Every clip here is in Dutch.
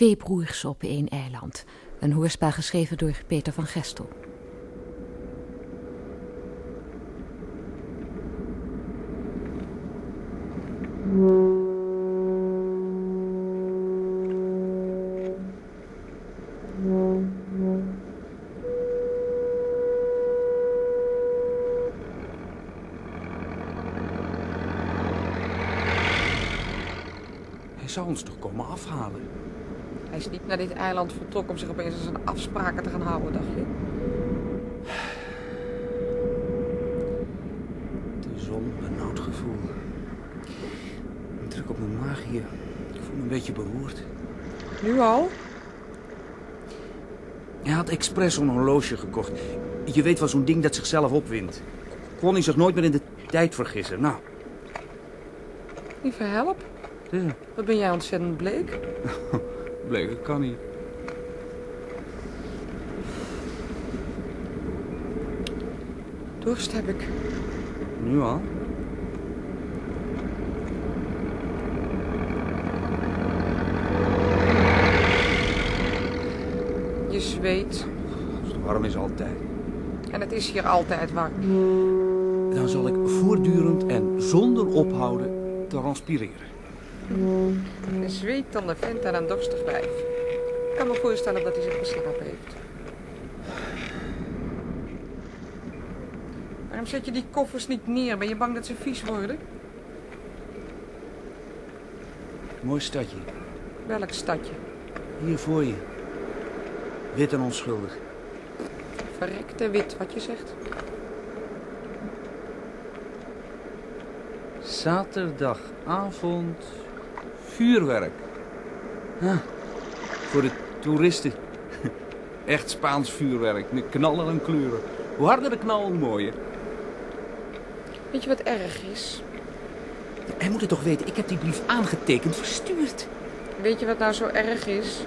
Twee broers op één eiland. Een hoorspel geschreven door Peter van Gestel. Hij zou ons toch komen afhalen? Hij is niet naar dit eiland vertrokken om zich opeens aan zijn afspraken te gaan houden, dacht je? De zon, benauwd gevoel. Een druk op mijn maag hier. Ik voel me een beetje beroerd. Nu al? Hij had expres zo'n horloge gekocht. Je weet wel, zo'n ding dat zichzelf opwindt. Kon hij zich nooit meer in de tijd vergissen. Nou, Lieve help. ja, Wat ben jij ontzettend bleek. bleek, dat kan niet. Dorst heb ik. Nu al? Je zweet. Het warm is altijd. En het is hier altijd warm. Dan zal ik voortdurend en zonder ophouden transpireren. Een zweetende vent en een dorstig wijf. Ik kan me voorstellen dat hij zich verslapen heeft. Waarom zet je die koffers niet neer? Ben je bang dat ze vies worden? Mooi stadje. Welk stadje? Hier voor je. Wit en onschuldig. Verrekte wit, wat je zegt. Zaterdagavond vuurwerk. Voor de toeristen. Echt Spaans vuurwerk. Met knallen en kleuren. Hoe harder de knal, hoe mooier. Weet je wat erg is? Hij moet het toch weten, ik heb die brief aangetekend verstuurd. Weet je wat nou zo erg is?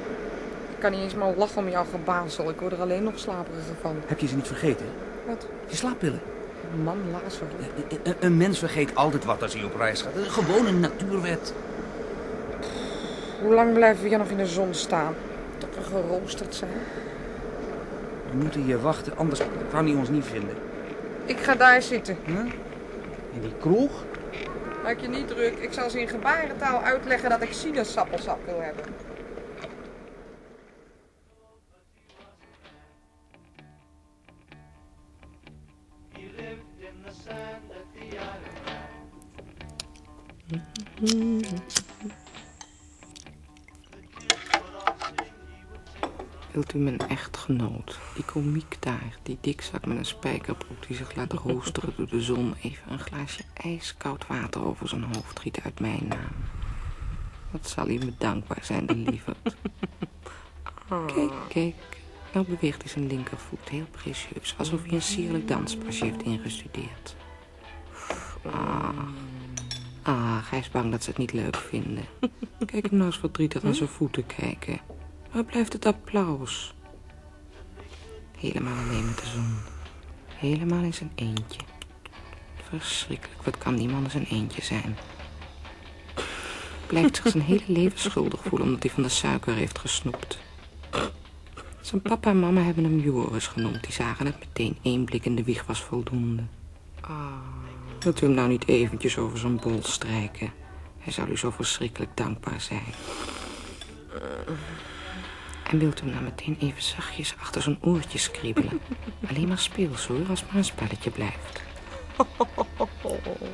Ik kan niet eens maar lachen om jouw gebazel. Ik word er alleen nog slaperiger van. Heb je ze niet vergeten? Wat? Je slaappillen. Man. Een- Een, een mens vergeet altijd wat als hij op reis gaat. Gewoon een natuurwet. Hoe lang blijven we hier nog in de zon staan? Tot we geroosterd zijn? We moeten hier wachten, anders kan hij ons niet vinden. Ik ga daar zitten. Huh? In die kroeg? Maak je niet druk. Ik zal ze in gebarentaal uitleggen dat ik sinaasappelsap wil hebben. Wilt u mijn echtgenoot, die komiek daar, die dikzak met een spijkerbroek die zich laat roosteren door de zon, even een glaasje ijskoud water over zijn hoofd giet uit mijn naam? Wat zal hij me dankbaar zijn, de lieverd. Kijk, kijk, nou beweegt hij zijn linkervoet heel precieus, alsof hij een sierlijk danspasje heeft ingestudeerd. Ah, ah, hij is bang dat ze het niet leuk vinden. Kijk hem nou eens verdrietig naar zijn voeten kijken. Waar blijft het applaus? Helemaal alleen met de zon. Helemaal in zijn eentje. Verschrikkelijk, wat kan die man in zijn eentje zijn? Blijft zich zijn hele leven schuldig voelen omdat hij van de suiker heeft gesnoept. Zijn papa en mama hebben hem Joris genoemd. Die zagen het meteen. één blik in de wieg was voldoende. Wilt u hem nou niet eventjes over zijn bol strijken? Hij zou u zo verschrikkelijk dankbaar zijn. En wilt u hem nou meteen even zachtjes achter zijn oortjes kriebelen? Alleen maar speels hoor, als het maar een spelletje blijft.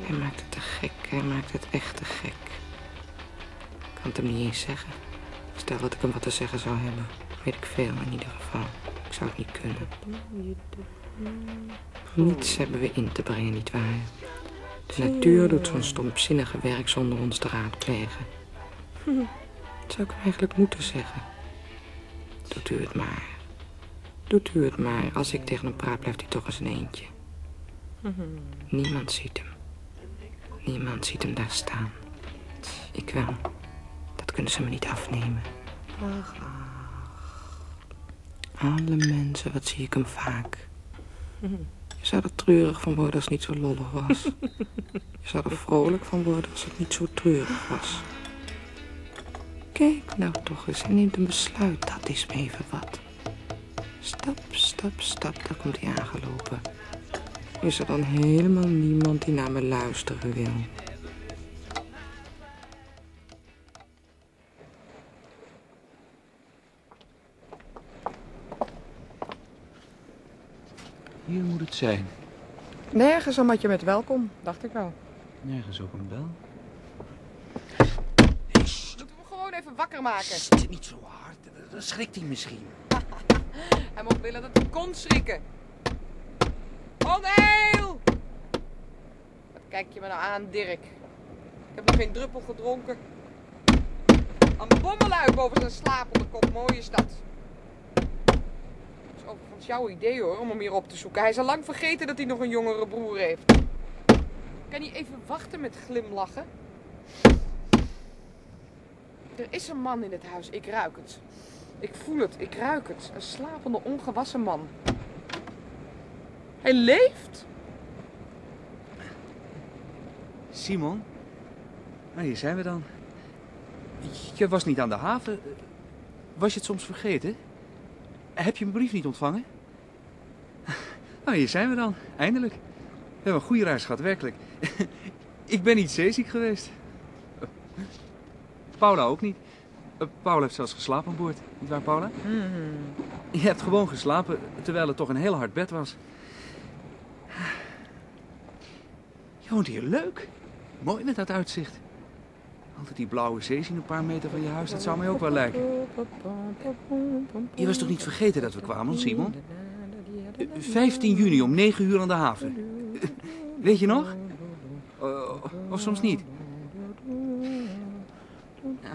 Hij maakt het te gek, hij maakt het echt te gek. Ik kan het hem niet eens zeggen. Stel dat ik hem wat te zeggen zou hebben. Weet ik veel in ieder geval. Ik zou het niet kunnen. Niets hebben we in te brengen, nietwaar? De natuur doet zo'n stomzinnige werk zonder ons te raadplegen. Wat zou ik eigenlijk moeten zeggen? Doet u het maar. Doet u het maar. Als ik tegen hem praat, blijft hij toch eens een eentje. Niemand ziet hem. Niemand ziet hem daar staan. Ik wel. Dat kunnen ze me niet afnemen. Alle mensen, wat zie ik hem vaak. Je zou er treurig van worden als het niet zo lollig was. Je zou er vrolijk van worden als het niet zo treurig was. Kijk nou toch eens en neemt een besluit. Dat is me even wat. Stap, stap, stap, daar komt hij aangelopen. Is er dan helemaal niemand die naar me luisteren wil? Hier moet het zijn. Nergens een matje met welkom, dacht ik wel. Nergens ook een bel. Moeten we hem gewoon even wakker maken? Sst, niet zo hard. Dan schrikt hij misschien. Hij mocht willen dat hij kon schrikken. Onheil! Wat kijk je me nou aan, Dirk? Ik heb nog geen druppel gedronken. Een bommeluik over zijn slapende kop, mooi is dat. Is overigens jouw idee hoor, om hem hier op te zoeken. Hij is al lang vergeten dat hij nog een jongere broer heeft. Kan hij even wachten met glimlachen? Er is een man in het huis, ik ruik het. Ik voel het, ik ruik het. Een slapende, ongewassen man. Hij leeft? Simon? Nou, hier zijn we dan. Je was niet aan de haven. Was je het soms vergeten? Heb je mijn brief niet ontvangen? Nou, hier zijn we dan. Eindelijk. We hebben een goede reis gehad, werkelijk. Ik ben niet zeeziek geweest. Paula ook niet. Eh, Paula heeft zelfs geslapen aan boord. Niet waar, Paula? Je hebt gewoon geslapen, terwijl het toch een heel hard bed was. Je woont hier leuk. Mooi met dat uitzicht. Altijd die blauwe zee zien een paar meter van je huis, dat zou mij ook wel lijken. Je was toch niet vergeten dat we kwamen, Simon? Eh, 15 juni om 9 uur aan de haven. Weet je nog? Eh, of soms niet? Ja.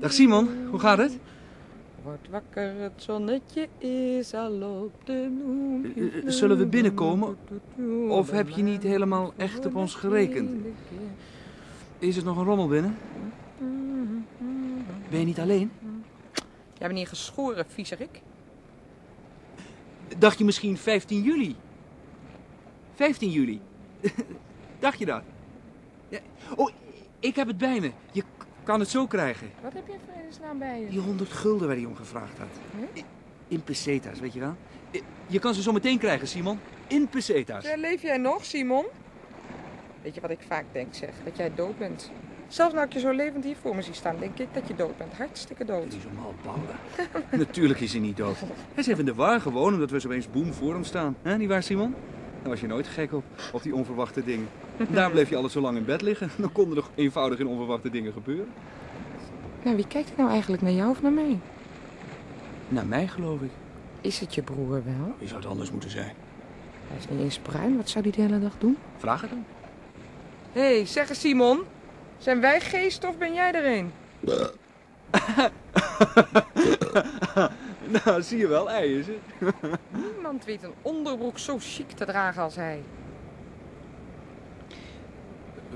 Dag Simon, hoe gaat het? Word wakker, het zonnetje is al op de moon. Eh, eh, zullen we binnenkomen? Of heb je niet helemaal echt op ons gerekend? Is er nog een rommel binnen? Ben je niet alleen? Jij bent hier geschoren, viezerik. Dacht je misschien 15 juli? 15 juli. Dacht je dat? Ja. Oh, ik heb het bij me. Je kan het zo krijgen. Wat heb je voor naam bij je? Die 100 gulden waar hij om gevraagd had. In pesetas, weet je wel? Je kan ze zo meteen krijgen, Simon. In pesetas. Ja, leef jij nog, Simon? Weet je wat ik vaak denk, zeg? Dat jij dood bent. Zelfs nou ik je zo levend hier voor me zie staan, denk ik dat je dood bent. Hartstikke dood. Die is half Paula. Natuurlijk is hij niet dood. Hij is even in de war gewoon omdat we zo eens boem voor hem staan. Hè, niet waar, Simon? Daar was je nooit gek op, op die onverwachte dingen. Daar bleef je altijd zo lang in bed liggen. Dan konden er eenvoudig in onverwachte dingen gebeuren. Nou, wie kijkt er nou eigenlijk naar jou of naar mij? Naar mij, geloof ik. Is het je broer wel? Wie zou het anders moeten zijn? Hij is niet eens bruin. Wat zou hij de hele dag doen? Vraag het hem. Hé, hey, zeg eens Simon. Zijn wij geest of ben jij er een? nou, zie je wel, ei is het. Niemand weet een onderbroek zo chic te dragen als hij.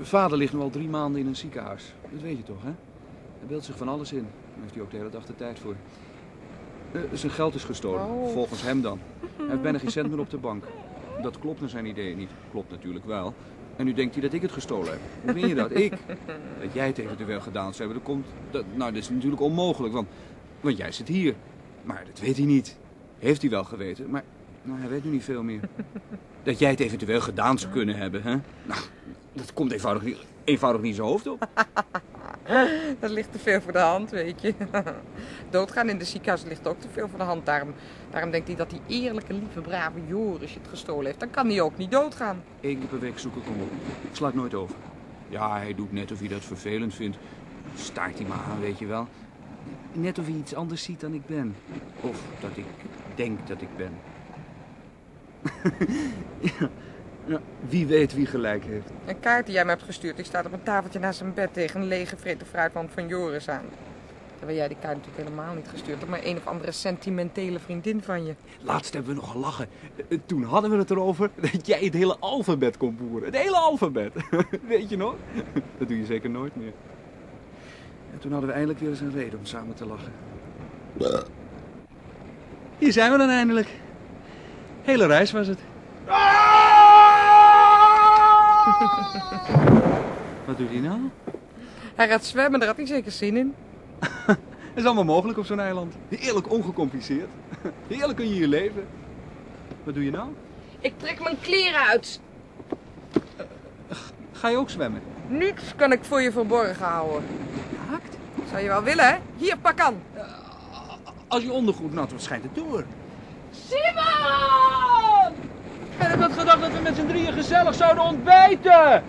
Vader ligt nu al drie maanden in een ziekenhuis. Dat weet je toch, hè? Hij beeldt zich van alles in. Daar heeft hij ook de hele dag de tijd voor. Eh, zijn geld is gestolen, Oh. volgens hem dan. Hij heeft bijna geen cent meer op de bank. Dat klopt naar zijn idee niet. Klopt natuurlijk wel. En nu denkt hij dat ik het gestolen heb. Hoe vind je dat? Ik? Dat jij het eventueel gedaan zou hebben, dat komt... Dat, nou, dat is natuurlijk onmogelijk, want, want jij zit hier. Maar dat weet hij niet. Heeft hij wel geweten, maar nou, hij weet nu niet veel meer. Dat jij het eventueel gedaan zou kunnen hebben, hè? Nou, dat komt eenvoudig niet, eenvoudig niet in zijn hoofd op. Dat ligt te veel voor de hand, weet je. Doodgaan in de ziekenhuis ligt ook te veel voor de hand. Daarom, daarom denkt hij dat die eerlijke, lieve, brave Joris het gestolen heeft. Dan kan hij ook niet doodgaan. Eén keer per week zoek ik hem op. Ik sla het nooit over. Ja, hij doet net of hij dat vervelend vindt. Staart hij maar aan, weet je wel. Net of hij iets anders ziet dan ik ben. Of dat ik denk dat ik ben. ja. ja, wie weet wie gelijk heeft. Een kaart die jij me hebt gestuurd, die staat op een tafeltje naast zijn bed tegen een lege vreten fruitmand van Joris aan. Terwijl jij die kaart natuurlijk helemaal niet gestuurd hebt, maar een of andere sentimentele vriendin van je. Laatst hebben we nog gelachen. Eh, Toen hadden we het erover dat jij het hele alfabet kon boeren. Het hele alfabet. Weet je nog? Dat doe je zeker nooit meer. En toen hadden we eindelijk weer eens een reden om samen te lachen. Hier zijn we dan eindelijk. Hele reis was het. Wat doet hij nou? Hij gaat zwemmen, daar had hij zeker zin in. Dat is allemaal mogelijk op zo'n eiland. Heerlijk ongecompliceerd. Heerlijk kun je hier leven. Wat doe je nou? Ik trek mijn kleren uit. Ga je ook zwemmen? Niets kan ik voor je verborgen houden. Haakt? Zou je wel willen, hè? Hier, pak aan. Als je ondergoed nat wordt, schijnt het door. Simon! Had gedacht dat we met z'n drieën gezellig zouden ontbijten.